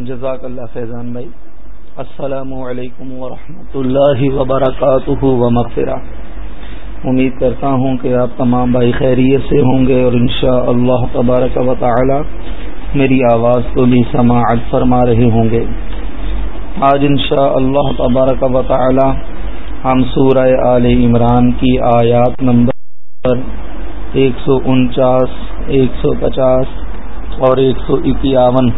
جزاک اللہ فیضان بھائی۔ السلام علیکم ورحمۃ اللہ وبرکاتہ و مغفرہ امید کرتا ہوں کہ آپ تمام بھائی خیریت سے ہوں گے اور انشاء اللہ تبارک و تعالی میری آواز کو بھی سماعت فرما رہے ہوں گے۔ آج انشاء اللہ تبارک و تعالی ہم سورہ آل عمران کی آیات نمبر ایک سو انچاس، ایک سو پچاس اور ایک سو اکیاون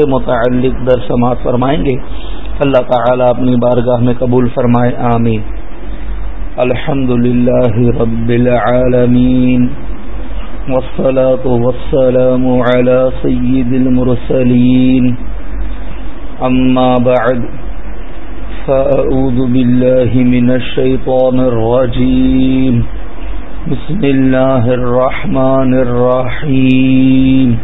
سے متعلق در سماعت فرمائیں گے۔ اللہ تعالی اپنی بارگاہ میں قبول فرمائے، آمین۔ الحمد لله رب العالمين والصلاة والسلام على سيد المرسلين أما بعد فأعوذ بالله من الشيطان الرجيم بسم الله الرحمن الرحيم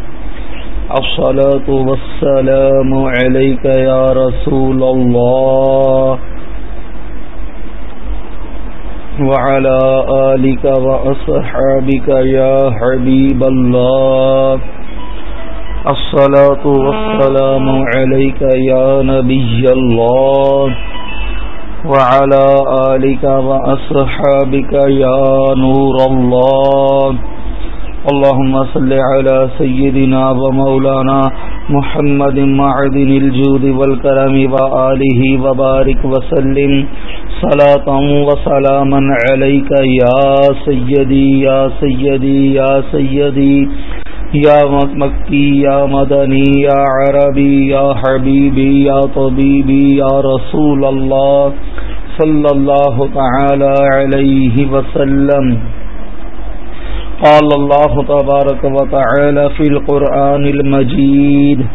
الصلاة والسلام عليك يا رسول الله وعلى آلك وأصحابك يا حبيب الله الصلاة والسلام عليك يا نبي الله وعلى آلك وأصحابك يا نور الله اللهم صل على سيدنا ومولانا محمد معدن الجود والكرم وآله وبارك وسلم صلاة وسلاما عليك يا سيدي يا سيدي يا سيدي، يا مكي، يا مدني، يا عربي، يا حبيبي، يا طبيبي، يا رسول الله صلى الله تعالى عليه وسلم قال الله تبارك وتعالى في القرآن المجيد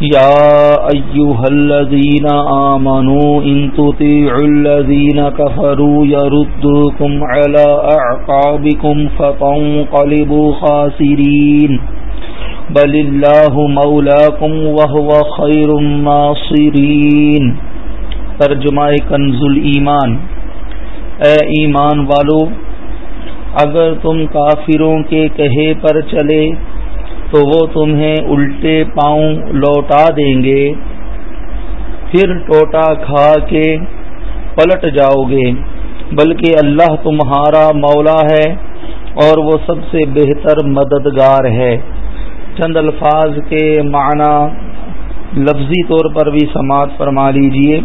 يا أيها الذين آمنوا إن تطيعوا الذين كفروا يردوكم على أعقابكم فتنقلبوا خاسرين بل الله مولاكم وهو خير الناصرين ترجمہ کنز ایمان اے ایمان والو اگر تم کافروں کے کہے پر چلے، تو وہ تمہیں الٹے پاؤں لوٹا دیں گے۔ پھر ٹوٹا کھا کے پلٹ جاؤ گے، بلکہ اللہ تمہارا مولا ہے اور وہ سب سے بہتر مددگار ہے۔ چند الفاظ کے معنی لفظی طور پر بھی سماعت فرما لیجیے۔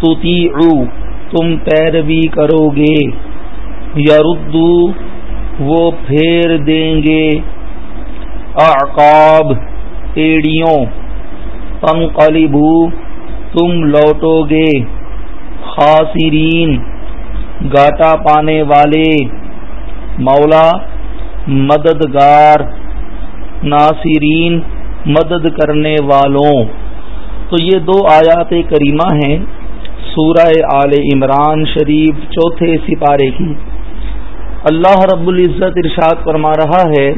تو تم پیروی کرو گے۔ یردو، وہ پھیر دیں گے۔ اعقاب، ایڑیوں، تنقلبو، تم لوٹو گے۔ خاصرین گاٹا پانے والے۔ مولا، مددگار۔ ناصرین، مدد کرنے والوں۔ تو یہ دو آیات کریمہ ہیں، سورہ آل عمران شریف چوتھے سپارے کی۔ اللہ رب العزت ارشاد فرما رہا ہے،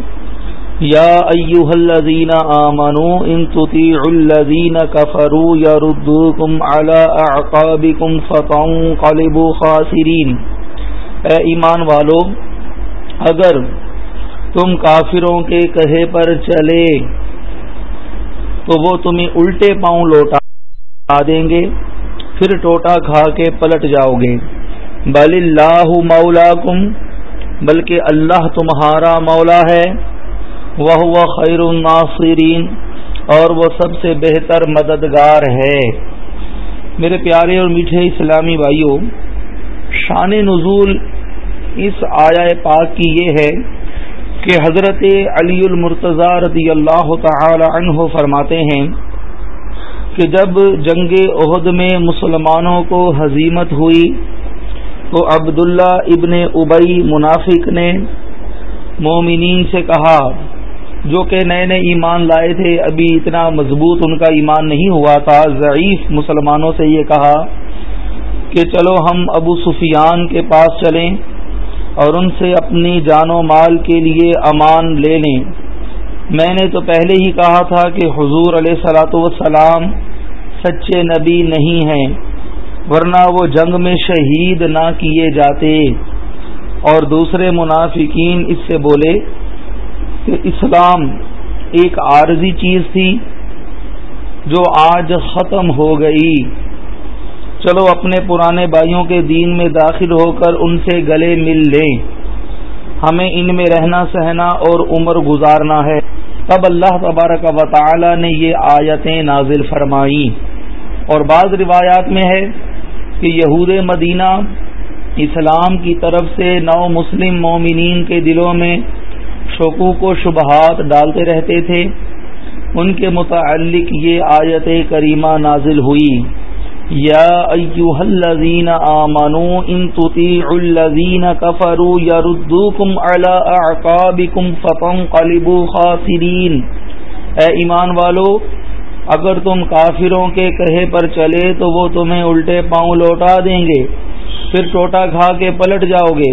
یا ایوہ الذین آمنوا ان تطیعوا الذین کفروا یردوکم علی اعقابکم فتنقلبوا خاسرین۔ اے ایمان والو، اگر تم کافروں کے کہے پر چلے، تو وہ تمہیں الٹے پاؤں لوٹا دیں گے، پھر ٹوٹا کھا کے پلٹ جاؤ گے۔ بل اللہ مولاکم بلکہ اللہ تمہارا مولا ہے۔ وہ خیر الناصرین، اور وہ سب سے بہتر مددگار ہے۔ میرے پیارے اور میٹھے اسلامی بھائیوں شان نزول اس آیا پاک کی یہ ہے کہ حضرت علی المرتضی رضی اللہ تعالی عنہ فرماتے ہیں کہ جب جنگ عہد میں مسلمانوں کو حزیمت ہوئی تو عبداللہ ابن ابئی منافق نے مومنین سے کہا، جو کہ نئے نئے ایمان لائے تھے، ابھی اتنا مضبوط ان کا ایمان نہیں ہوا تھا۔ ضعیف مسلمانوں سے یہ کہا کہ چلو ہم ابو سفیان کے پاس چلیں اور ان سے اپنی جان و مال کے لیے امان لے لیں۔ میں نے تو پہلے ہی کہا تھا کہ حضور علیہ سلاۃ وسلام سچے نبی نہیں ہیں۔ ورنہ وہ جنگ میں شہید نہ کیے جاتے۔ اور دوسرے منافقین اس سے بولے کہ اسلام ایک عارضی چیز تھی جو آج ختم ہو گئی۔ چلو اپنے پرانے بھائیوں کے دین میں داخل ہو کر ان سے گلے مل لیں۔ ہمیں ان میں رہنا سہنا اور عمر گزارنا ہے۔ تب اللہ تبارک و تعالی نے یہ آیتیں نازل فرمائی اور بعض روایات میں ہے کہ یہود مدینہ اسلام کی طرف سے نو مسلم مومنین کے دلوں میں شکوک و شبہات ڈالتے رہتے تھے۔ ان کے متعلق یہ آیت کریمہ نازل ہوئی۔ یا ایوہ الذین آمنوا ان تطیعوا الذین کفروا یردوکم علی اعقابکم فتنقلبوا خاسرین۔ اے ایمان والو اگر تم کافروں کے کہے پر چلے تو وہ تمہیں الٹے پاؤں لوٹا دیں گے۔ پھر ٹوٹا کھا کے پلٹ جاؤ گے۔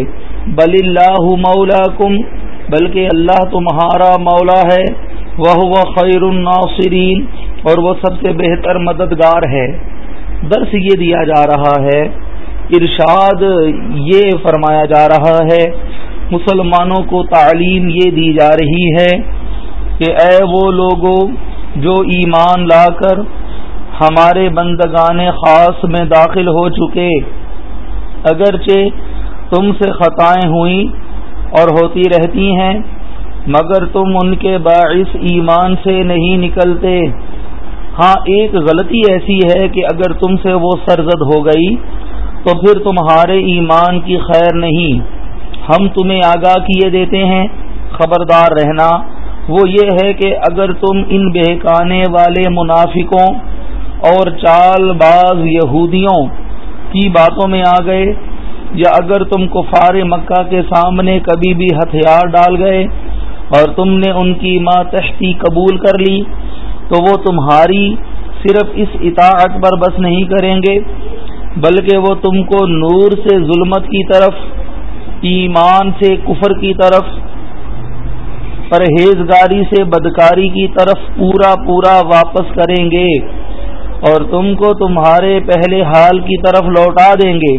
بل اللہ مولا کم بلکہ اللہ تمہارا مولا ہے۔ وہ خیر الناصرین، اور وہ سب سے بہتر مددگار ہے۔ درس یہ دیا جا رہا ہے، ارشاد یہ فرمایا جا رہا ہے۔ مسلمانوں کو تعلیم یہ دی جا رہی ہے کہ اے وہ لوگوں جو ایمان لا کر ہمارے بندگان خاص میں داخل ہو چکے، اگرچہ تم سے خطائیں ہوئیں اور ہوتی رہتی ہیں، مگر تم ان کے باعث ایمان سے نہیں نکلتے۔ ہاں ایک غلطی ایسی ہے کہ اگر تم سے وہ سرزد ہو گئی، تو پھر تمہارے ایمان کی خیر نہیں۔ ہم تمہیں آگاہ کیے دیتے ہیں، خبردار رہنا۔ وہ یہ ہے کہ اگر تم ان بہکانے والے منافقوں اور چال باز یہودیوں کی باتوں میں آ گئے، یا اگر تم کفار مکہ کے سامنے کبھی بھی ہتھیار ڈال گئے اور تم نے ان کی ماتحتی قبول کر لی، تو وہ تمہاری صرف اس اطاعت پر بس نہیں کریں گے، بلکہ وہ تم کو نور سے ظلمت کی طرف، ایمان سے کفر کی طرف پرہیزگاری سے بدکاری کی طرف پورا پورا واپس کریں گے اور تم کو تمہارے پہلے حال کی طرف لوٹا دیں گے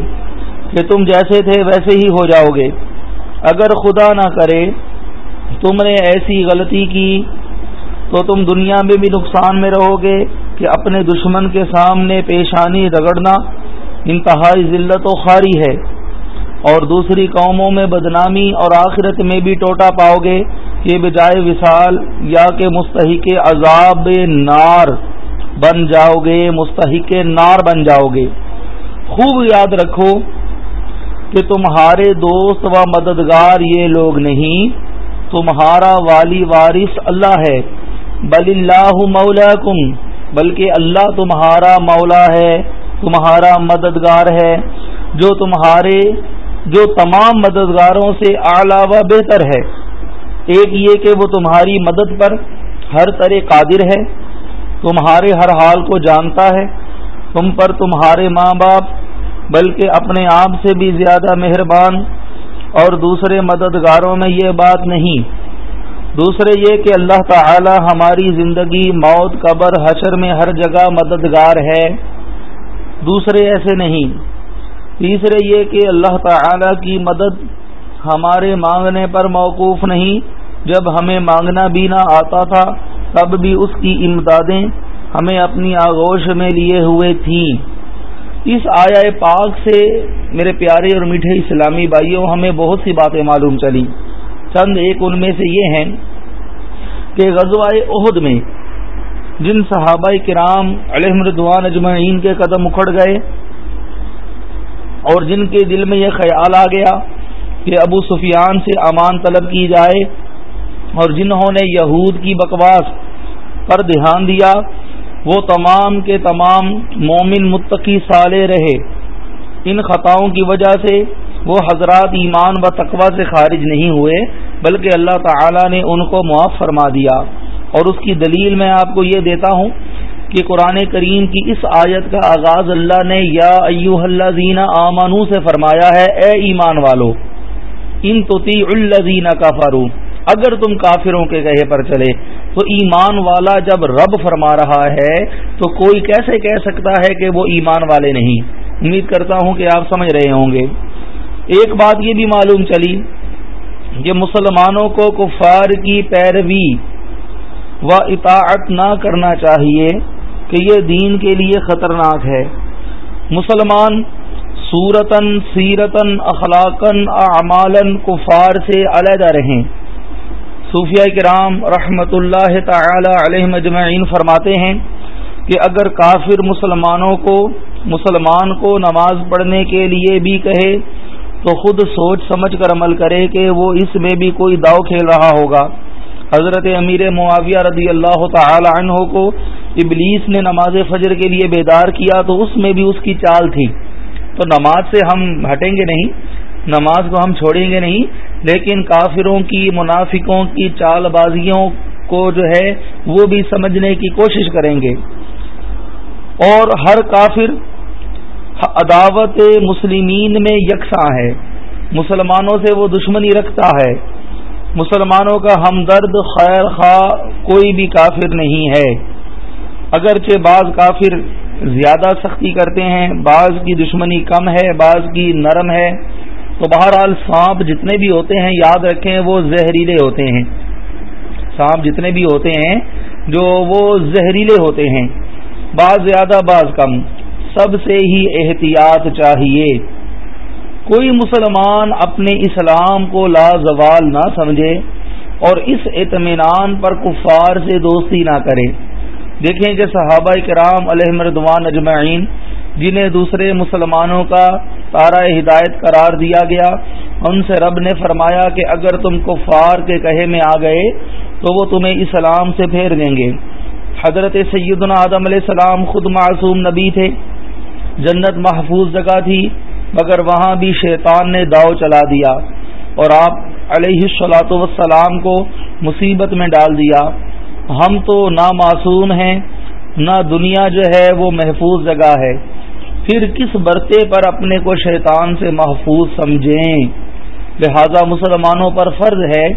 کہ تم جیسے تھے ویسے ہی ہو جاؤ گے۔ اگر خدا نہ کرے تم نے ایسی غلطی کی تو تم دنیا میں بھی نقصان میں رہو گے کہ اپنے دشمن کے سامنے پیشانی رگڑنا انتہائی ذلت و خاری ہے اور دوسری قوموں میں بدنامی اور آخرت میں بھی ٹوٹا پاؤ گے۔ کہ بجائے وصال یا کہ مستحق عذاب نار بن جاؤ گے مستحق نار بن جاؤ گے خوب یاد رکھو کہ تمہارے دوست و مددگار یہ لوگ نہیں، تمہارا والی وارث اللہ ہے۔ بل اللہ مولا کم بلکہ اللہ تمہارا مولا ہے، تمہارا مددگار ہے۔ جو تمہارے، جو تمام مددگاروں سے اعلیٰ و بہتر ہے۔ ایک یہ کہ وہ تمہاری مدد پر ہر طرح قادر ہے، تمہارے ہر حال کو جانتا ہے، تم پر تمہارے ماں باپ بلکہ اپنے آپ سے بھی زیادہ مہربان۔ اور دوسرے مددگاروں میں یہ بات نہیں۔ دوسرے یہ کہ اللہ تعالی ہماری زندگی، موت، قبر، حشر میں ہر جگہ مددگار ہے۔ دوسرے ایسے نہیں۔ تیسرے یہ کہ اللہ تعالی کی مدد ہمارے مانگنے پر موقوف نہیں۔ جب ہمیں مانگنا بھی نہ آتا تھا، تب بھی اس کی امدادیں ہمیں اپنی آغوش میں لیے ہوئے تھیں۔ اس آیا پاک سے میرے پیارے اور میٹھے اسلامی بھائیوں، ہمیں بہت سی باتیں معلوم چلی چند ایک ان میں سے یہ ہیں کہ غزوہ عہد میں جن صحابہ کرام علیہ مردوان اجمعین کے قدم اکھڑ گئے اور جن کے دل میں یہ خیال آ گیا کہ ابو سفیان سے امان طلب کی جائے اور جنہوں نے یہود کی بکواس پر دھیان دیا، وہ تمام کے تمام مومن متقی سالے رہے۔ ان خطاؤں کی وجہ سے وہ حضرات ایمان و تقوا سے خارج نہیں ہوئے، بلکہ اللہ تعالی نے ان کو معاف فرما دیا۔ اور اس کی دلیل میں آپ کو یہ دیتا ہوں کہ قرآن کریم کی اس آیت کا آغاز اللہ نے یا ایو اللہ زینہ آمانو سے فرمایا ہے، اے ایمان والو۔ ان توتی اللہ کا فارو اگر تم کافروں کے کہے پر چلے، تو ایمان والا جب رب فرما رہا ہے، تو کوئی کیسے کہہ سکتا ہے کہ وہ ایمان والے نہیں؟ امید کرتا ہوں کہ آپ سمجھ رہے ہوں گے۔ ایک بات یہ بھی معلوم چلی کہ مسلمانوں کو کفار کی پیروی و اطاعت نہ کرنا چاہیے، کہ یہ دین کے لیے خطرناک ہے۔ مسلمان صورتن سیرتن اخلاقن اعمالن کفار سے علیحدہ رہیں۔ صوفیہ کرام رحمت اللہ تعالی علیہ مجمعین فرماتے ہیں کہ اگر کافر مسلمانوں کو، مسلمان کو نماز پڑھنے کے لیے بھی کہے، تو خود سوچ سمجھ کر عمل کرے کہ وہ اس میں بھی کوئی داؤ کھیل رہا ہوگا۔ حضرت امیر معاویہ رضی اللہ تعالی عنہ کو ابلیس نے نماز فجر کے لیے بیدار کیا تو اس میں بھی اس کی چال تھی۔ تو نماز سے ہم ہٹیں گے نہیں، نماز کو ہم چھوڑیں گے نہیں، لیکن کافروں کی، منافقوں کی چال بازیوں کو جو ہے وہ بھی سمجھنے کی کوشش کریں گے۔ اور ہر کافر عداوت مسلمین میں یکساں ہے۔ مسلمانوں سے وہ دشمنی رکھتا ہے۔ مسلمانوں کا ہمدرد خیر خواہ کوئی بھی کافر نہیں ہے۔ اگرچہ بعض کافر زیادہ سختی کرتے ہیں، بعض کی دشمنی کم ہے، بعض کی نرم ہے۔ تو بہرحال سانپ جتنے بھی ہوتے ہیں، یاد رکھیں وہ زہریلے ہوتے ہیں۔ سانپ جتنے بھی ہوتے ہیں، جو وہ زہریلے ہوتے ہیں۔ بعض زیادہ، بعض کم۔ سب سے ہی احتیاط چاہیے۔ کوئی مسلمان اپنے اسلام کو لازوال نہ سمجھے اور اس اطمینان پر کفار سے دوستی نہ کرے۔ دیکھیں کہ صحابہ کرام علیہ مردوان اجمعین جنہیں دوسرے مسلمانوں کا تارا ہدایت قرار دیا گیا، ان سے رب نے فرمایا کہ اگر تم کفار کے کہے میں آ گئے تو وہ تمہیں اسلام سے پھیر دیں گے۔ حضرت سیدنا آدم علیہ السلام خود معصوم نبی تھے، جنت محفوظ جگہ تھی، مگر وہاں بھی شیطان نے داؤ چلا دیا اور آپ علیہ السلاۃ وسلام کو مصیبت میں ڈال دیا۔ ہم تو نہ معصوم ہیں، نہ دنیا جو ہے وہ محفوظ جگہ ہے۔ پھر کس برتے پر اپنے کو شیطان سے محفوظ سمجھیں؟ لہذا مسلمانوں پر فرض ہے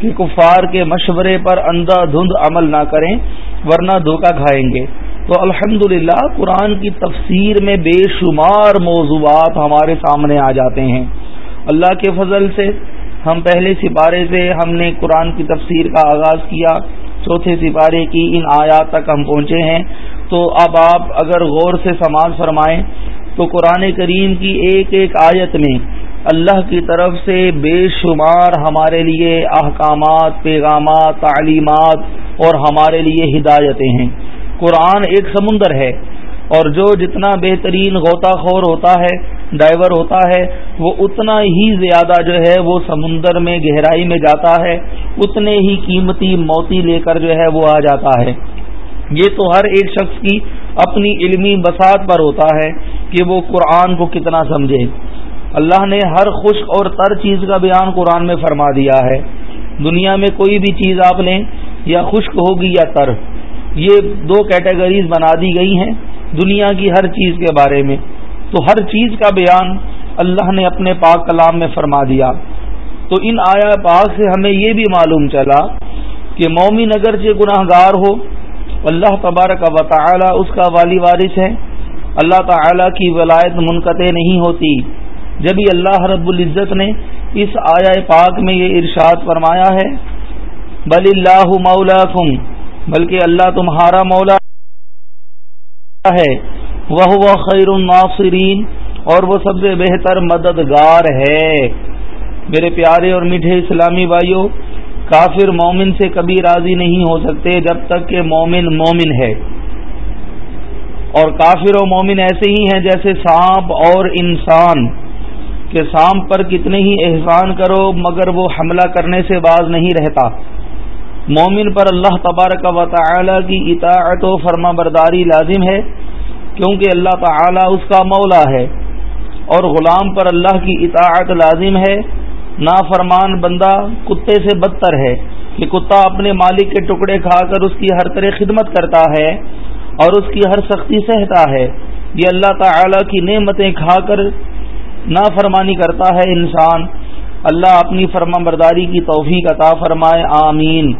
کہ کفار کے مشورے پر اندھا دھند عمل نہ کریں، ورنہ دھوکہ کھائیں گے۔ تو الحمد قرآن کی تفسیر میں بے شمار موضوعات ہمارے سامنے آ جاتے ہیں۔ اللہ کے فضل سے ہم پہلے سپارے سے ہم نے قرآن کی تفسیر کا آغاز کیا۔ چوتھے سپارے کی ان آیات تک ہم پہنچے ہیں۔ تو اب آپ اگر غور سے سماج فرمائیں تو قرآن کریم کی ایک ایک آیت میں اللہ کی طرف سے بے شمار ہمارے لیے احکامات، پیغامات، تعلیمات اور ہمارے لیے ہدایتیں ہیں۔ قرآن ایک سمندر ہے اور جو جتنا بہترین غوطہ خور ہوتا ہے ڈائیور ہوتا ہے وہ اتنا ہی زیادہ جو ہے وہ سمندر میں گہرائی میں جاتا ہے، اتنے ہی قیمتی موتی لے کر جو ہے وہ آ جاتا ہے۔ یہ تو ہر ایک شخص کی اپنی علمی بساط پر ہوتا ہے کہ وہ قرآن کو کتنا سمجھے۔ اللہ نے ہر خشک اور تر چیز کا بیان قرآن میں فرما دیا ہے۔ دنیا میں کوئی بھی چیز آپ لیں یا خشک ہوگی یا تر، یہ دو کیٹیگریز بنا دی گئی ہیں دنیا کی ہر چیز کے بارے میں۔ تو ہر چیز کا بیان اللہ نے اپنے پاک کلام میں فرما دیا۔ تو ان آیا پاک سے ہمیں یہ بھی معلوم چلا کہ مومی نگر گناہ گار ہو، اللہ تبارک و تعالی اس کا والی وارث ہے۔ اللہ تعالی کی ولایت منقطع نہیں ہوتی۔ جب ہی اللہ رب العزت نے اس آیا پاک میں یہ ارشاد فرمایا ہے، بل اللہ مولا بلکہ اللہ تمہارا مولا ہے۔ وہ خیر الناصرین۔ اور وہ سب سے بہتر مددگار ہے۔ میرے پیارے اور میٹھے اسلامی بھائیوں کافر مومن سے کبھی راضی نہیں ہو سکتے جب تک کہ مومن مومن ہے۔ اور کافر و مومن ایسے ہی ہیں جیسے سانپ اور انسان، کہ سانپ پر کتنے ہی احسان کرو مگر وہ حملہ کرنے سے باز نہیں رہتا۔ مومن پر اللہ تبارک و تعالی کی اطاعت و فرما برداری لازم ہے، کیونکہ اللہ تعالی اس کا مولا ہے۔ اور غلام پر اللہ کی اطاعت لازم ہے نا فرمان بندہ کتے سے بدتر ہے کہ کتا اپنے مالک کے ٹکڑے کھا کر اس کی ہر طرح خدمت کرتا ہے اور اس کی ہر سختی سہتا ہے۔ یہ اللہ تعالی کی نعمتیں کھا کر نا فرمانی کرتا ہے انسان۔ اللہ اپنی فرما برداری کی توفیق عطا فرمائے، آمین۔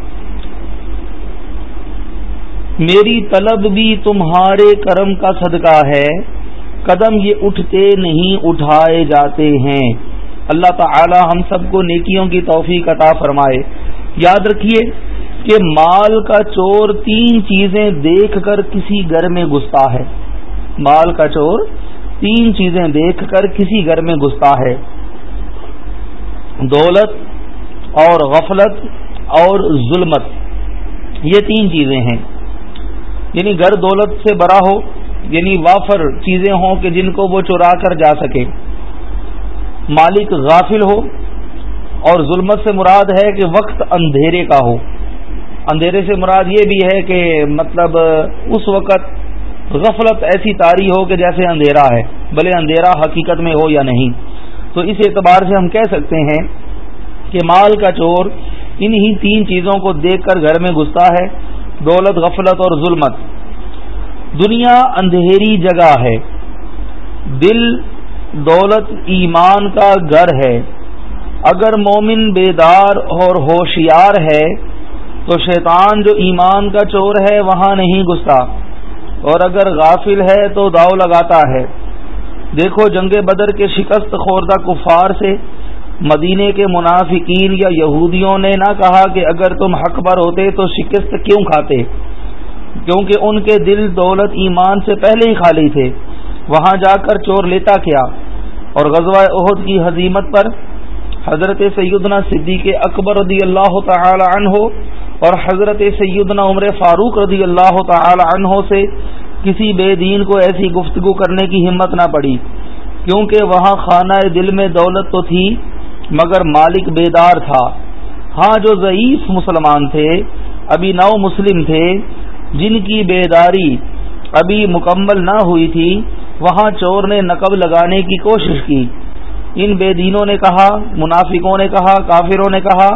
میری طلب بھی تمہارے کرم کا صدقہ ہے۔ قدم یہ اٹھتے نہیں، اٹھائے جاتے ہیں۔ اللہ تعالی ہم سب کو نیکیوں کی توفیق عطا فرمائے۔ یاد رکھیے کہ مال کا چور تین چیزیں دیکھ کر کسی گھر میں گھستا ہے۔ مال کا چور تین چیزیں دیکھ کر کسی گھر میں گھستا ہے۔ دولت اور غفلت اور ظلمت، یہ تین چیزیں ہیں۔ یعنی گھر دولت سے بڑا ہو یعنی وافر چیزیں ہوں کہ جن کو وہ چرا کر جا سکے۔ مالک غافل ہو اور ظلمت سے مراد ہے کہ وقت اندھیرے کا ہو۔ اندھیرے سے مراد یہ بھی ہے کہ مطلب اس وقت غفلت ایسی تاری ہو کہ جیسے اندھیرا ہے، بھلے اندھیرا حقیقت میں ہو یا نہیں۔ تو اس اعتبار سے ہم کہہ سکتے ہیں کہ مال کا چور انہی تین چیزوں کو دیکھ کر گھر میں گھستا ہے، دولت، غفلت اور ظلمت۔ دنیا اندھیری جگہ ہے۔ دل دولت ایمان کا گھر ہے۔ اگر مومن بیدار اور ہوشیار ہے، تو شیطان جو ایمان کا چور ہے، وہاں نہیں گھستا۔ اور اگر غافل ہے، تو داؤ لگاتا ہے۔ دیکھو جنگ بدر کے شکست خوردہ کفار سے۔ مدینے کے منافقین یا یہودیوں نے نہ کہا کہ اگر تم حق پر ہوتے تو شکست کیوں کھاتے؟ کیونکہ ان کے دل دولت ایمان سے پہلے ہی خالی تھے۔ وہاں جا کر چور لیتا کیا۔ اور غزوہ عہد کی حزیمت پر حضرت سیدنا صدیق اکبر رضی اللہ تعالی عنہ اور حضرت سیدنا عمر فاروق رضی اللہ تعالی عنہ سے کسی بے دین کو ایسی گفتگو کرنے کی ہمت نہ پڑی۔ کیونکہ وہاں خانہ دل میں دولت تو تھی، مگر مالک بیدار تھا۔ ہاں جو ضعیف مسلمان تھے، ابھی نو مسلم تھے جن کی بیداری ابھی مکمل نہ ہوئی تھی، وہاں چور نے نقب لگانے کی کوشش کی۔ ان بے دینوں نے کہا، منافقوں نے کہا، کافروں نے کہا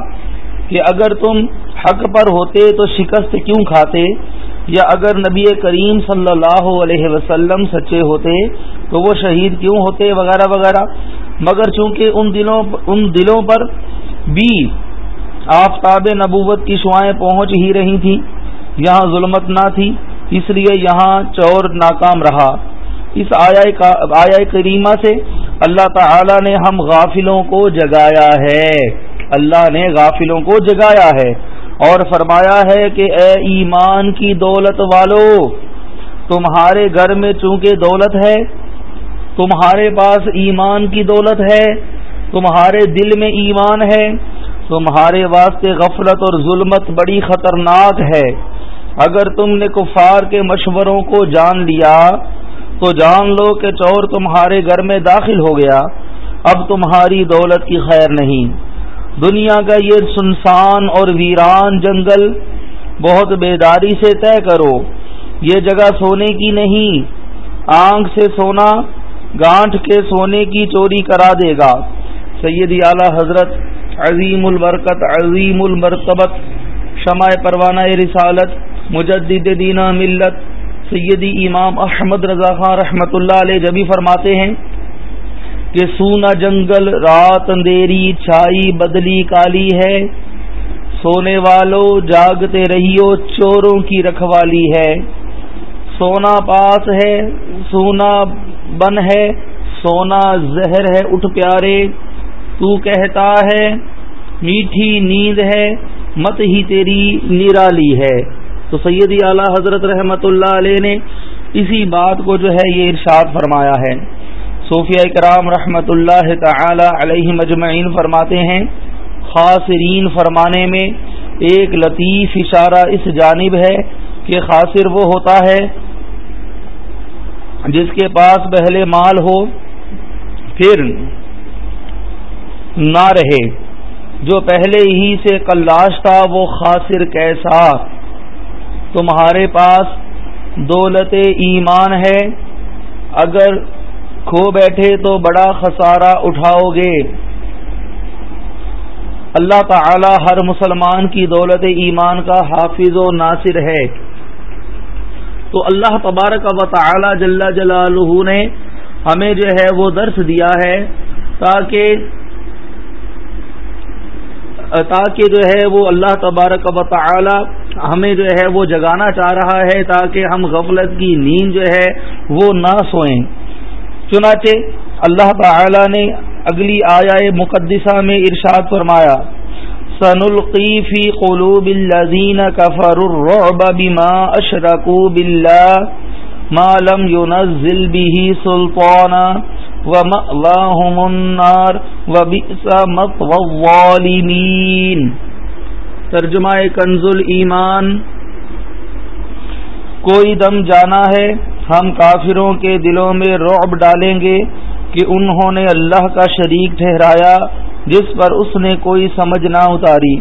کہ اگر تم حق پر ہوتے تو شکست کیوں کھاتے؟ یا اگر نبی کریم صلی اللہ علیہ وسلم سچے ہوتے تو وہ شہید کیوں ہوتے؟ وغیرہ وغیرہ۔ مگر چونکہ ان دلوں ان دلوں پر بھی آفتاب نبوت کی شعائیں پہنچ ہی رہی تھیں یہاں ظلمت نہ تھی، اس لیے یہاں چور ناکام رہا۔ اس آیا کریمہ سے اللہ تعالی نے ہم غافلوں کو جگایا ہے۔ اللہ نے غافلوں کو جگایا ہے اور فرمایا ہے کہ اے ایمان کی دولت والو، تمہارے گھر میں چونکہ دولت ہے، تمہارے پاس ایمان کی دولت ہے، تمہارے دل میں ایمان ہے، تمہارے واسطے غفلت اور ظلمت بڑی خطرناک ہے۔ اگر تم نے کفار کے مشوروں کو جان لیا، تو جان لو کہ چور تمہارے گھر میں داخل ہو گیا۔ اب تمہاری دولت کی خیر نہیں۔ دنیا کا یہ سنسان اور ویران جنگل بہت بیداری سے طے کرو۔ یہ جگہ سونے کی نہیں، آنکھ سے سونا، گانٹھ کے سونے کی چوری کرا دے گا۔ سیدی اعلی حضرت عظیم البرکت، عظیم المرتبت، شمع پروانہ رسالت مجدد دینہ ملت سیدی امام احمد رضا خان رحمۃ اللہ علیہ جبھی فرماتے ہیں کہ سونا جنگل رات اندھیری چھائی بدلی کالی ہے، سونے والو جاگتے رہیو چوروں کی رکھوالی ہے۔ سونا پاس ہے، سونا بن ہے، سونا زہر ہے اٹھ پیارے۔ تو کہتا ہے، میٹھی نیند ہے، مت ہی تیری نرالی ہے۔ تو سیدی اعلی حضرت رحمت اللہ علیہ نے اسی بات کو جو ہے یہ ارشاد فرمایا ہے۔ صوفیہ کرام رحمت اللہ تعالی علیہ مجمعین فرماتے ہیں خاصرین فرمانے میں ایک لطیف اشارہ اس جانب ہے کہ خاصر وہ ہوتا ہے جس کے پاس پہلے مال ہو، پھر نہ رہے۔ جو پہلے ہی سے کلاش تھا، وہ خاصر کیسا تمہارے پاس دولت ایمان ہے۔ اگر کھو بیٹھے تو بڑا خسارہ اٹھاؤ گے۔ اللہ تعالی ہر مسلمان کی دولت ایمان کا حافظ و ناصر ہے۔ تو اللہ تبارک و تعالی جل جلالہ نے ہمیں جو ہے وہ درس دیا ہے تاکہ تاکہ جو ہے وہ اللہ تبارک و تعالی ہمیں جو ہے وہ جگانا چاہ رہا ہے تاکہ ہم غفلت کی نیند جو ہے وہ نہ سوئیں۔ چنانچہ اللہ تعالی نے اگلی آیا مقدسہ میں ارشاد فرمایا، سنلقی فی قلوب الذین کفروا الرعب بما اشرکوا باللہ ما لم ينزل به سلطانا ومأواهم النار وبئس مطوى الظالمین۔ ترجمہ کنز ایمان کوئی دم جانا ہے، ہم کافروں کے دلوں میں رعب ڈالیں گے کہ انہوں نے اللہ کا شریک ٹھہرایا، جس پر اس نے کوئی سمجھ نہ اتاری۔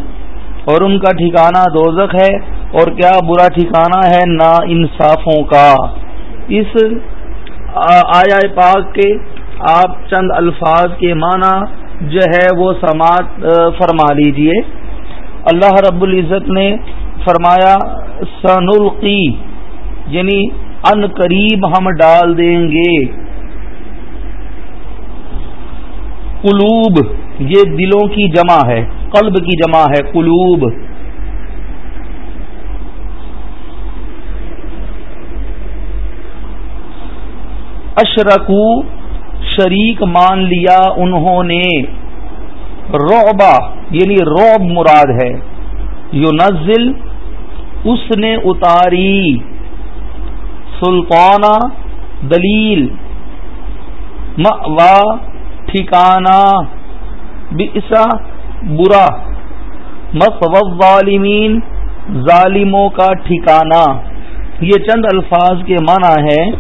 اور ان کا ٹھکانہ دوزخ ہے، اور کیا برا ٹھکانہ ہے نا انصافوں کا۔ اس آیا پاک کے آپ چند الفاظ کے معنی جو ہے وہ سماعت فرما لیجیے۔ اللہ رب العزت نے فرمایا سن القی یعنی ان قریب ہم ڈال دیں گے۔ قلوب، یہ دلوں کی جمع ہے، قلب کی جمع ہے، قلوب۔ اشرکو، شریک مان لیا انہوں نے۔ روبا یعنی روب مراد ہے۔ یو نزل اس نے اتاری۔ سلطانہ دلیل۔ ٹھکانہ۔ بسا برا۔ ظالمین ظالموں کا ٹھکانہ۔ یہ چند الفاظ کے معنی ہے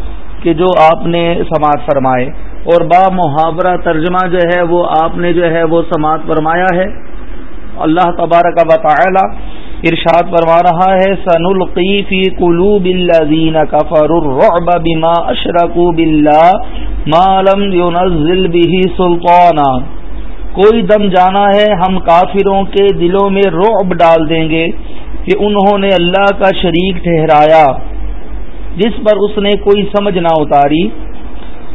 کہ جو آپ نے سماعت فرمائے۔ اور با محاورہ ترجمہ جو ہے وہ آپ نے جو ہے وہ سماعت فرمایا ہے۔ اللہ تبارک و تعالی ارشاد فرما رہا ہے سن القی فی قلوب الذین کفروا الرعب بما اشرکوا باللہ ما لم ينزل به سلطانا۔ کوئی دم جانا ہے ہم کافروں کے دلوں میں رعب ڈال دیں گے کہ انہوں نے اللہ کا شریک ٹھہرایا۔ جس پر اس نے کوئی سمجھ نہ اتاری۔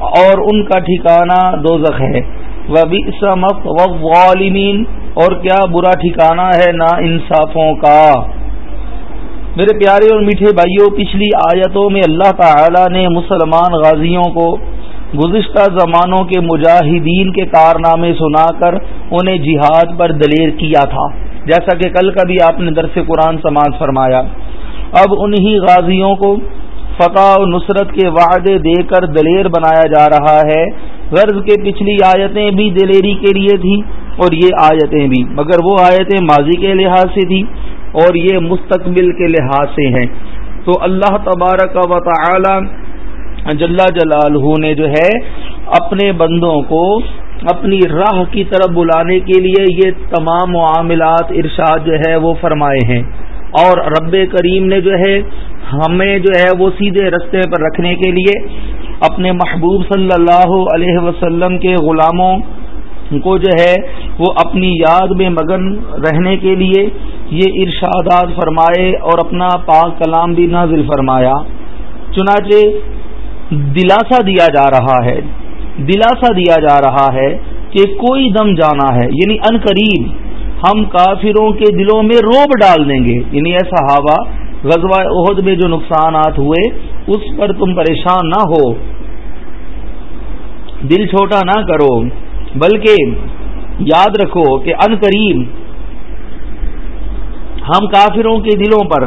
اور ان کا ٹھکانہ دوزخ ہے۔ وَبِئْسَ مَثْوَى الظَّالِمِينَ۔ اور کیا برا ٹھکانہ ہے نا انصافوں کا۔ میرے پیارے اور میٹھے بھائیوں، پچھلی آیتوں میں اللہ تعالی نے مسلمان غازیوں کو گزشتہ زمانوں کے مجاہدین کے کارنامے سنا کر انہیں جہاد پر دلیر کیا تھا۔ جیسا کہ کل کبھی آپ نے درس قرآن سماج فرمایا۔ اب انہی غازیوں کو فتح و نصرت کے وعدے دے کر دلیر بنایا جا رہا ہے۔ غرض کے پچھلی آیتیں بھی دلیری کے لیے تھی اور یہ آیتیں بھی، مگر وہ آیتیں ماضی کے لحاظ سے تھی اور یہ مستقبل کے لحاظ سے ہیں۔ تو اللہ تبارک و تعالی جلا جلالہ نے جو ہے، اپنے بندوں کو اپنی راہ کی طرف بلانے کے لیے یہ تمام معاملات ارشاد جو ہے وہ فرمائے ہیں۔ اور رب کریم نے جو ہے ہمیں جو ہے وہ سیدھے رستے پر رکھنے کے لیے اپنے محبوب صلی اللہ علیہ وسلم کے غلاموں کو جو ہے وہ اپنی یاد میں مگن رہنے کے لیے یہ ارشادات فرمائے اور اپنا پاک کلام بھی نازل فرمایا۔ چنانچہ دلاسا دیا جا رہا ہے۔ دلاسا دیا جا رہا ہے کہ کوئی دم جانا ہے۔ یعنی ان قریب ہم کافروں کے دلوں میں روب ڈال دیں گے۔ یعنی ایسا ہوا غزوہ عہد میں جو نقصانات ہوئے، اس پر تم پریشان نہ ہو۔ دل چھوٹا نہ کرو، بلکہ یاد رکھو کہ ان قریب ہم کافروں کے دلوں پر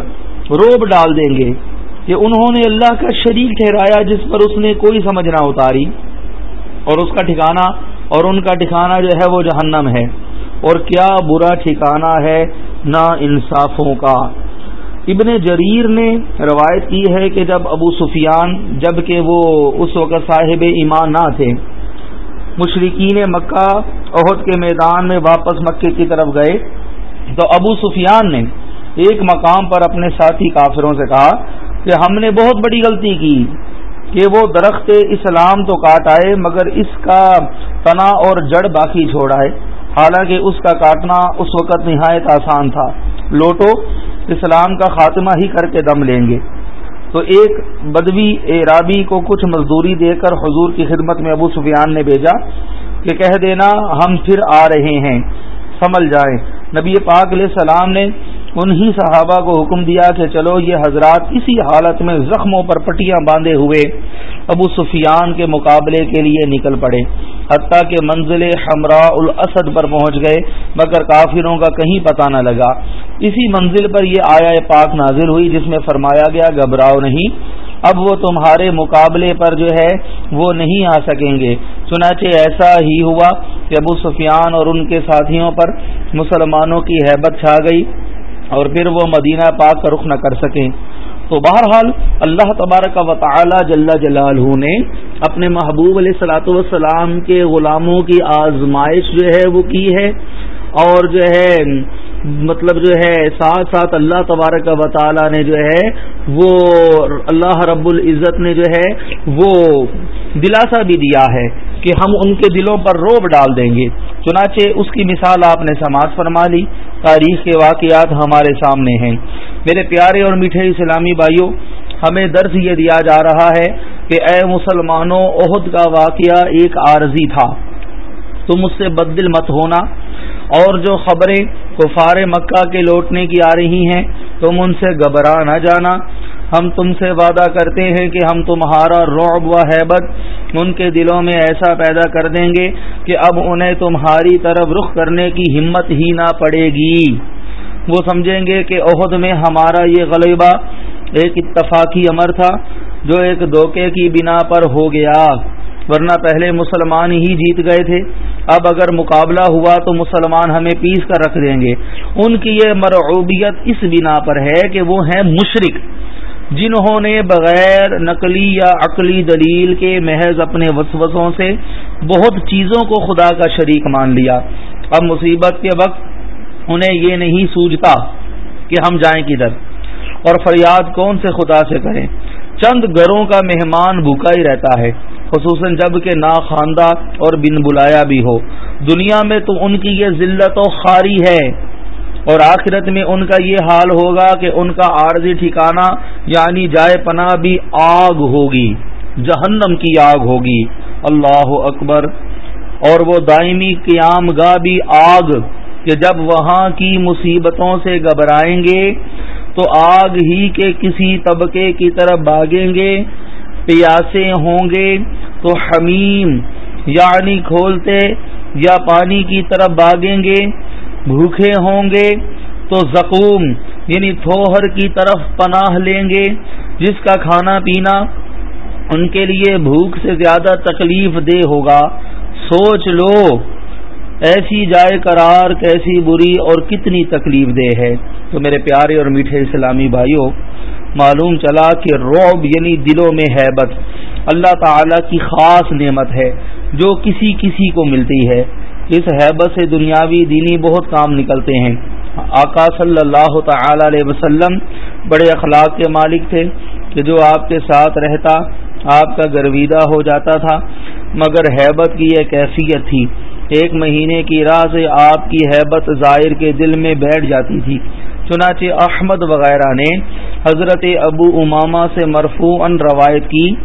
روب ڈال دیں گے کہ انہوں نے اللہ کا شریک ٹھہرایا جس پر اس نے کوئی سمجھ نہ اتاری۔ اور اس کا ٹھکانہ، اور ان کا ٹھکانہ جو ہے وہ جہنم ہے۔ اور کیا برا ٹھکانہ ہے، نہ انصافوں کا۔ ابن جریر نے روایت کی ہے کہ جب ابو سفیان، جبکہ وہ اس وقت صاحب ایمان نہ تھے مشرقین مکہ عہد کے میدان میں واپس مکے کی طرف گئے، تو ابو سفیان نے ایک مقام پر اپنے ساتھی کافروں سے کہا کہ ہم نے بہت بڑی غلطی کی کہ وہ درخت اسلام تو کاٹ آئے، مگر اس کا تنا اور جڑ باقی چھوڑا ہے حالانکہ اس کا کاٹنا اس وقت نہایت آسان تھا۔ لوٹو اسلام کا خاتمہ ہی کر کے دم لیں گے۔ تو ایک بدوی عرابی کو کچھ مزدوری دے کر حضور کی خدمت میں ابو سفیان نے بھیجا کہ کہہ دینا ہم پھر آ رہے ہیں سمجھ جائیں۔ نبی پاک علیہ السلام نے انہی صحابہ کو حکم دیا کہ چلو یہ حضرات اسی حالت میں زخموں پر پٹیاں باندھے ہوئے ابو سفیان کے مقابلے کے لیے نکل پڑے، حتیٰ کہ منزل ہمراہ الاسد پر پہنچ گئے، مگر کافروں کا کہیں پتہ نہ لگا۔ اسی منزل پر یہ آیا پاک نازل ہوئی جس میں فرمایا گیا، گھبراؤ نہیں، اب وہ تمہارے مقابلے پر جو ہے وہ نہیں آ سکیں گے۔ چنانچہ ایسا ہی ہوا کہ ابو سفیان اور ان کے ساتھیوں پر مسلمانوں کی حیبت چھا گئی۔ اور پھر وہ مدینہ پاک کا رخ نہ کر سکیں تو بہرحال اللہ تبارک و تعالی جل جلالہ نے اپنے محبوب علیہ السلاۃ والسلام کے غلاموں کی آزمائش جو ہے وہ کی ہے اور جو ہے مطلب جو ہے ساتھ ساتھ اللہ تبارک و تعالی نے جو ہے وہ اللہ رب العزت نے جو ہے وہ دلاسا بھی دیا ہے کہ ہم ان کے دلوں پر روب ڈال دیں گے۔ چنانچہ اس کی مثال آپ نے سماعت فرما لی۔ تاریخ کے واقعات ہمارے سامنے ہیں۔ میرے پیارے اور میٹھے اسلامی بھائیوں، ہمیں درس یہ دیا جا رہا ہے کہ اے مسلمانوں، عہد کا واقعہ ایک عارضی تھا۔ تم اس سے بدل مت ہونا۔ اور جو خبریں کفار مکہ کے لوٹنے کی آ رہی ہیں، تم ان سے گھبرا نہ جانا۔ ہم تم سے وعدہ کرتے ہیں کہ ہم تمہارا رعب و حیبت ان کے دلوں میں ایسا پیدا کر دیں گے کہ اب انہیں تمہاری طرف رخ کرنے کی ہمت ہی نہ پڑے گی۔ وہ سمجھیں گے کہ عہد میں ہمارا یہ غلبہ ایک اتفاقی امر تھا جو ایک دھوکے کی بنا پر ہو گیا۔ ورنہ پہلے مسلمان ہی جیت گئے تھے۔ اب اگر مقابلہ ہوا تو مسلمان ہمیں پیس کر رکھ دیں گے۔ ان کی یہ مرعوبیت اس بنا پر ہے کہ وہ ہیں مشرق جنہوں نے بغیر نقلی یا عقلی دلیل کے محض اپنے وسوسوں سے بہت چیزوں کو خدا کا شریک مان لیا۔ اب مصیبت کے وقت انہیں یہ نہیں سوجتا کہ ہم جائیں کدھر۔ اور فریاد کون سے خدا سے کریں؟ چند گھروں کا مہمان بھوکا ہی رہتا ہے، خصوصاً جبکہ نا خواندہ اور بن بلایا بھی ہو۔ دنیا میں تو ان کی یہ ذلت و خاری ہے۔ اور آخرت میں ان کا یہ حال ہوگا کہ ان کا عارضی ٹھکانہ یعنی جائے پناہ بھی آگ ہوگی، جہنم کی آگ ہوگی۔ اللہ اکبر۔ اور وہ دائمی قیام گاہ بھی آگ کہ جب وہاں کی مصیبتوں سے گھبرائیں گے تو آگ ہی کے کسی طبقے کی طرف بھاگیں گے، پیاسے ہوں گے تو حمیم یعنی کھولتے یا پانی کی طرف بھاگیں گے۔ بھوکے ہوں گے تو زقوم یعنی تھوہر کی طرف پناہ لیں گے، جس کا کھانا پینا ان کے لیے بھوک سے زیادہ تکلیف دہ ہوگا۔ سوچ لو، ایسی جائے قرار کیسی بری اور کتنی تکلیف دہ ہے۔ تو میرے پیارے اور میٹھے اسلامی بھائیوں، معلوم چلا کہ روب یعنی دلوں میں حیبت اللہ تعالی کی خاص نعمت ہے جو کسی کسی کو ملتی ہے۔ اس حیبت سے دنیاوی دینی بہت کام نکلتے ہیں۔ آقا صلی اللہ تعالی علیہ وسلم بڑے اخلاق کے مالک تھے کہ جو آپ کے ساتھ رہتا، آپ کا گرویدہ ہو جاتا تھا۔ مگر حیبت کی یہ کیفیت تھی۔ ایک مہینے کی راہ سے آپ کی حیبت ظاہر کے دل میں بیٹھ جاتی تھی۔ چنانچہ احمد وغیرہ نے حضرت ابو اماما سے مرفوع روایت کی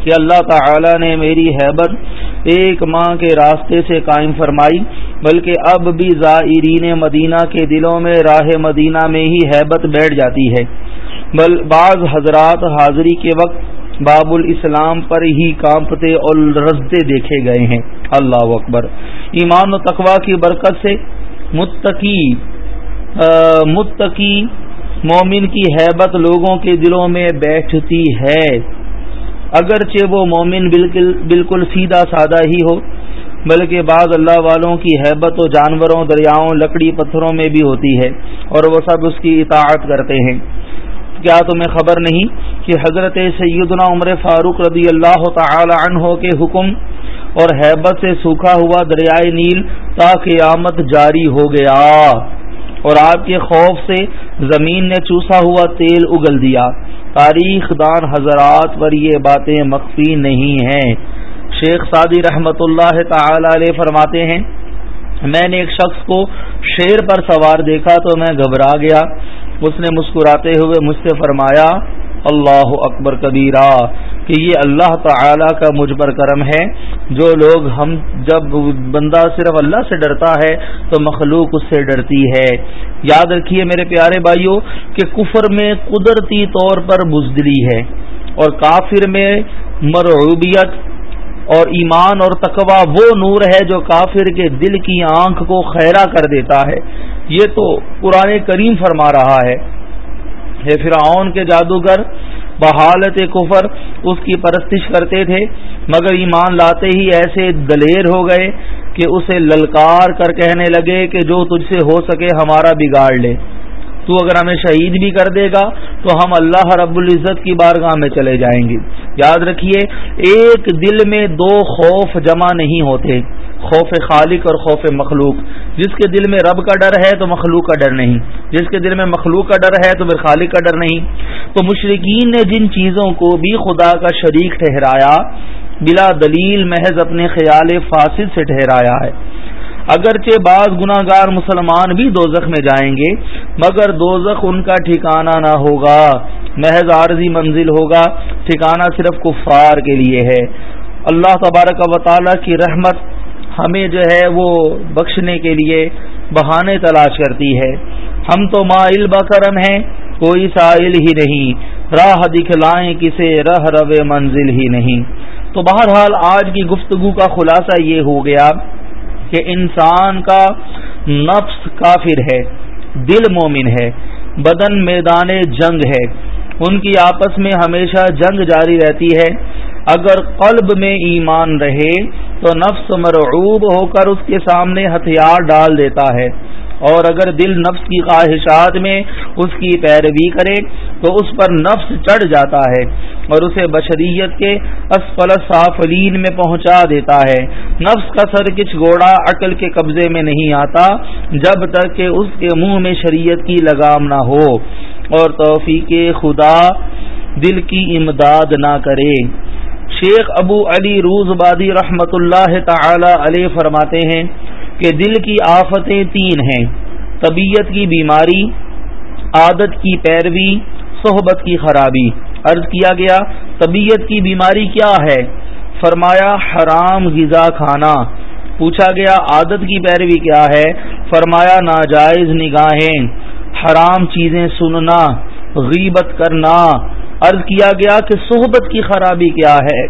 کہ اللہ تعالی نے میری حیبت ایک ماہ کے راستے سے قائم فرمائی، بلکہ اب بھی زائرین مدینہ کے دلوں میں، راہ مدینہ میں ہی حیبت بیٹھ جاتی ہے۔ بل بعض حضرات حاضری کے وقت باب الاسلام پر ہی کانپتے اور رستے دیکھے گئے ہیں۔ اللہ اکبر۔ ایمان و تقوا کی برکت سے متقی متقی مومن کی حیبت لوگوں کے دلوں میں بیٹھتی ہے۔ اگرچہ وہ مومن بالکل بالکل سیدھا سادہ ہی ہو، بلکہ بعض اللہ والوں کی حیبت و جانوروں، دریاؤں، لکڑی پتھروں میں بھی ہوتی ہے اور وہ سب اس کی اطاعت کرتے ہیں۔ کیا تمہیں خبر نہیں کہ حضرت سیدنا عمر فاروق رضی اللہ تعالی عنہ کے حکم اور حیبت سے سوکھا ہوا دریائے نیل تا قیامت جاری ہو گیا اور آپ کے خوف سے زمین نے چوسا ہوا تیل اگل دیا۔ تاریخ دان حضرات پر یہ باتیں مخفی نہیں ہیں۔ شیخ سعدی رحمت اللہ تعالی علیہ فرماتے ہیں، میں نے ایک شخص کو شیر پر سوار دیکھا تو میں گھبرا گیا۔ اس نے مسکراتے ہوئے مجھ سے فرمایا اللہ اکبر کبیرہ کہ یہ اللہ تعالی کا مجھ پر کرم ہے۔ جو لوگ ہم، جب بندہ صرف اللہ سے ڈرتا ہے، تو مخلوق اس سے ڈرتی ہے۔ یاد رکھیے میرے پیارے بھائیوں کہ کفر میں قدرتی طور پر بزدلی ہے، اور کافر میں مرعوبیت اور ایمان اور تقوا وہ نور ہے جو کافر کے دل کی آنکھ کو خیرا کر دیتا ہے۔ یہ تو قرآن کریم فرما رہا ہے۔ فرعون کے جادوگر، بحالت کفر، اس کی پرستش کرتے تھے، مگر ایمان لاتے ہی ایسے دلیر ہو گئے کہ اسے للکار کر کہنے لگے کہ جو تجھ سے ہو سکے ہمارا بگاڑ لے۔ تو اگر ہمیں شہید بھی کر دے گا، تو ہم اللہ رب العزت کی بارگاہ میں چلے جائیں گے۔ یاد رکھیے، ایک دل میں دو خوف جمع نہیں ہوتے۔ خوف خالق اور خوف مخلوق۔ جس کے دل میں رب کا ڈر ہے تو مخلوق کا ڈر نہیں۔ جس کے دل میں مخلوق کا ڈر ہے تو پھر خالق کا ڈر نہیں۔ تو مشرقین نے جن چیزوں کو بھی خدا کا شریک ٹھہرایا، بلا دلیل محض اپنے خیال فاسد سے ٹھہرایا ہے۔ اگرچہ بعض گناہ گار مسلمان بھی دوزخ میں جائیں گے، مگر دوزخ ان کا ٹھکانہ نہ ہوگا، محض عارضی منزل ہوگا۔ ٹھکانہ صرف کفار کے لیے ہے۔ اللہ تبارک و تعالی کی رحمت ہمیں جو ہے وہ بخشنے کے لیے بہانے تلاش کرتی ہے۔ ہم تو مائل بکرم ہیں، کوئی سائل ہی نہیں۔ راہ دکھلائیں کسے، رہ رو منزل ہی نہیں۔ تو بہرحال آج کی گفتگو کا خلاصہ یہ ہو گیا کہ انسان کا نفس کافر ہے، دل مومن ہے، بدن میدان جنگ ہے۔ ان کی آپس میں ہمیشہ جنگ جاری رہتی ہے۔ اگر قلب میں ایمان رہے تو نفس مرعوب ہو کر اس کے سامنے ہتھیار ڈال دیتا ہے اور اگر دل نفس کی خواہشات میں اس کی پیروی کرے تو اس پر نفس چڑھ جاتا ہے اور اسے بشریت کے اسفل صافلین میں پہنچا دیتا ہے۔ نفس کا سر کچھ گوڑا عقل کے قبضے میں نہیں آتا جب تک کہ اس کے منہ میں شریعت کی لگام نہ ہو اور توفیق خدا دل کی امداد نہ کرے۔ شیخ ابو علی روز بادی رحمت اللہ تعالی علیہ فرماتے ہیں کہ دل کی آفتیں تین ہیں، طبیعت کی بیماری، عادت کی پیروی، صحبت کی خرابی۔ عرض کیا گیا، طبیعت کی بیماری کیا ہے؟ فرمایا، حرام غذا کھانا۔ پوچھا گیا، عادت کی پیروی کیا ہے؟ فرمایا، ناجائز نگاہیں۔ حرام چیزیں سننا، غیبت کرنا۔ عرض کیا گیا کہ صحبت کی خرابی کیا ہے۔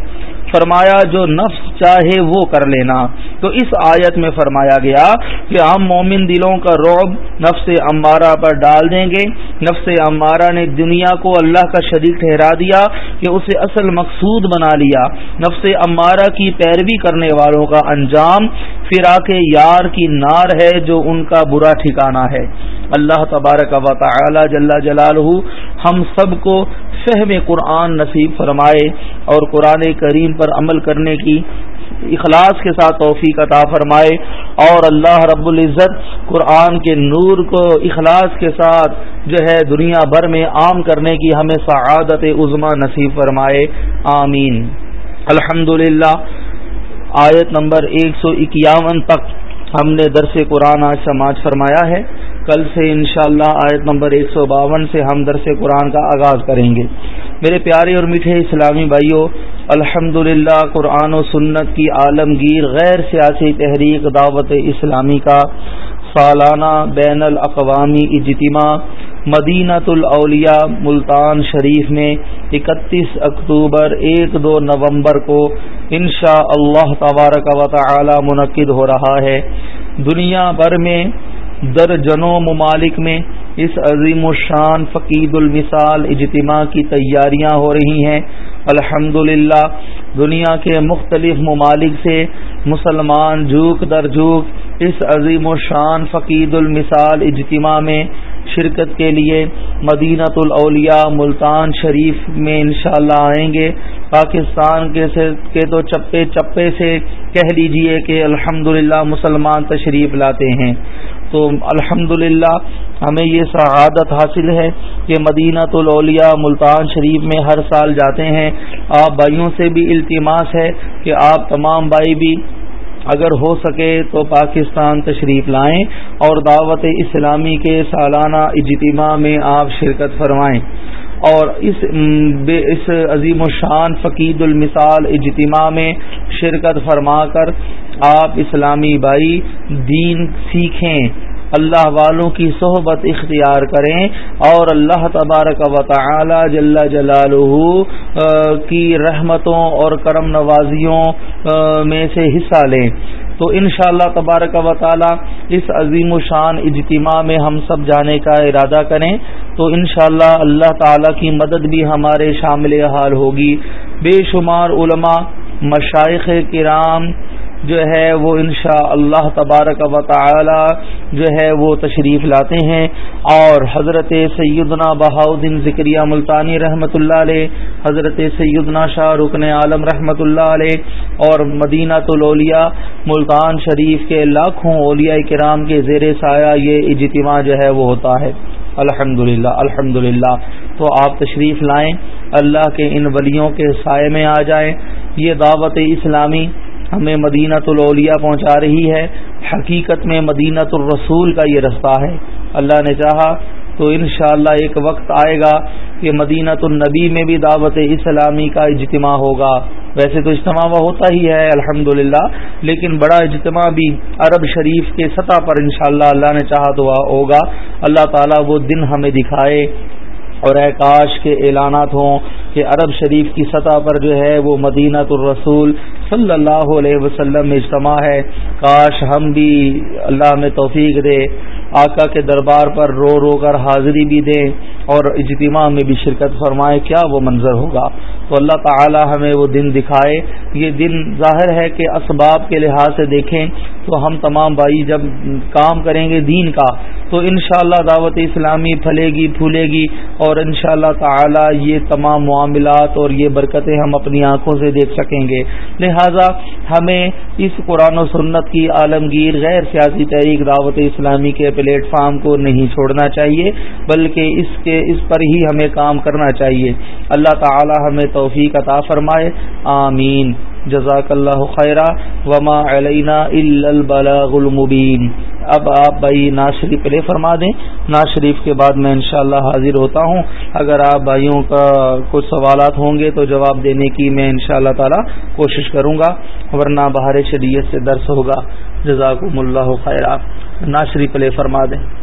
فرمایا جو نفس چاہے وہ کر لینا۔ تو اس آیت میں فرمایا گیا کہ ہم مومن دلوں کا روب نفس امارہ پر ڈال دیں گے۔ نفس امارہ نے دنیا کو اللہ کا شریک ٹھہرا دیا کہ اسے اصل مقصود بنا لیا۔ نفس امارہ کی پیروی کرنے والوں کا انجام فراق یار کی نار ہے جو ان کا برا ٹھکانہ ہے۔ اللہ تبارک و تعالی جل جلالہ ہم سب کو فہم قرآن نصیب فرمائے اور قرآن کریم پر عمل کرنے کی اخلاص کے ساتھ توفیق عطا فرمائے اور اللہ رب العزت قرآن کے نور کو اخلاص کے ساتھ جو ہے دنیا بھر میں عام کرنے کی ہمیں سعادت عظما نصیب فرمائے۔ آمین۔ الحمد آیت نمبر ایک سو اکیاون تک ہم نے درس قرآن آج سماج فرمایا ہے۔ کل سے انشاءاللہ اللہ آیت نمبر ایک سو باون سے ہم درس قرآن کا آغاز کریں گے۔ میرے پیارے اور میٹھے اسلامی بھائیوں الحمد قرآن و سنت کی عالمگیر غیر سیاسی تحریک دعوت اسلامی کا سالانہ بین الاقوامی اجتماع مدینہ الاولیاء ملتان شریف میں اکتیس اکتوبر ایک دو نومبر کو انشاء اللہ تبارک و تعالی منعقد ہو رہا ہے۔ دنیا بھر میں درجنوں ممالک میں اس عظیم الشان فقید المثال اجتماع کی تیاریاں ہو رہی ہیں۔ الحمد دنیا کے مختلف ممالک سے مسلمان جھوک در جھوک اس عظیم الشان فقید المثال اجتماع میں شرکت کے لیے مدینہ الاولیاء ملتان شریف میں انشاءاللہ اللہ آئیں گے۔ پاکستان کے سے کے تو چپے چپے سے کہہ لیجیے کہ الحمد مسلمان تشریف لاتے ہیں۔ تو الحمد ہمیں یہ سعادت حاصل ہے کہ مدینہ الاولیاء ملتان شریف میں ہر سال جاتے ہیں۔ آپ بھائیوں سے بھی التماس ہے کہ آپ تمام بھائی بھی اگر ہو سکے تو پاکستان تشریف لائیں اور دعوت اسلامی کے سالانہ اجتماع میں آپ شرکت فرمائیں۔ اور اس اس عظیم و شان فقید المثال اجتماع میں شرکت فرما کر آپ اسلامی بھائی دین سیکھیں، اللہ والوں کی صحبت اختیار کریں اور اللہ تبارک و تعالی جل جلالہ کی رحمتوں اور کرم نوازیوں میں سے حصہ لیں۔ تو ان شاء اللہ تبارک و تعالی اس عظیم و شان اجتماع میں ہم سب جانے کا ارادہ کریں۔ تو ان شاء اللہ اللہ تعالی کی مدد بھی ہمارے شامل حال ہوگی۔ بے شمار علماء مشائق کرام جو ہے وہ انشاء اللہ تبارک و تعالی جو ہے وہ تشریف لاتے ہیں اور حضرت سیدنا بہاؤدین ذکریہ ملتانی رحمۃ اللہ علیہ، حضرت سیدنا شاہ رکن عالم رحمۃ اللہ علیہ اور مدینہ طلولیہ ملتان شریف کے لاکھوں اولیاء کرام کے زیر سایہ یہ اجتماع جو ہے وہ ہوتا ہے۔ الحمد للہ الحمد للہ تو آپ تشریف لائیں، اللہ کے ان ولیوں کے سائے میں آ جائیں۔ یہ دعوت اسلامی ہمیں مدینہ الاولیاء پہنچا رہی ہے۔ حقیقت میں مدینہ الرسول کا یہ رستہ ہے۔ اللہ نے چاہا تو انشاءاللہ ایک وقت آئے گا کہ مدینہ النبی میں بھی دعوت اسلامی کا اجتماع ہوگا۔ ویسے تو اجتماع ہوتا ہی ہے الحمد لیکن بڑا اجتماع بھی عرب شریف کے سطح پر انشاءاللہ اللہ نے چاہا تو ہوگا۔ اللہ تعالیٰ وہ دن ہمیں دکھائے۔ اور اے کاش کے اعلانات ہوں کہ عرب شریف کی سطح پر جو ہے وہ مدینہ الرسول صلی اللہ علیہ وسلم میں اجتماع ہے۔ کاش ہم بھی اللہ میں توفیق دے، آقا کے دربار پر رو رو کر حاضری بھی دیں اور اجتماع میں بھی شرکت فرمائے، کیا وہ منظر ہوگا؟ تو اللہ تعالی ہمیں وہ دن دکھائے۔ یہ دن ظاہر ہے کہ اسباب کے لحاظ سے دیکھیں تو ہم تمام بھائی جب کام کریں گے دین کا، تو انشاءاللہ دعوت اسلامی پھلے گی، پھولے گی اور انشاءاللہ تعالی یہ تمام معاملات اور یہ برکتیں ہم اپنی آنکھوں سے دیکھ سکیں گے۔ لہذا ہمیں اس قرآن و سنت کی عالمگیر، غیر سیاسی تحریک دعوت اسلامی کے پلیٹ فارم کو نہیں چھوڑنا چاہیے، بلکہ اس کے، اس پر ہی ہمیں کام کرنا چاہیے۔ اللہ تعالی ہمیں توفیق عطا فرمائے۔ آمین۔ جزاک اللہ خیرہ وما علینا البلاغ المبین۔ اب آپ بھائی ناز شریف پلے فرما دیں۔ ناز شریف کے بعد میں انشاءاللہ حاضر ہوتا ہوں۔ اگر آپ بھائیوں کا کچھ سوالات ہوں گے تو جواب دینے کی میں انشاءاللہ تعالی کوشش کروں گا، ورنہ بہار شریعت سے درس ہوگا۔ جزاکم اللہ خیرہ۔ ناز شریف پلے فرما دیں۔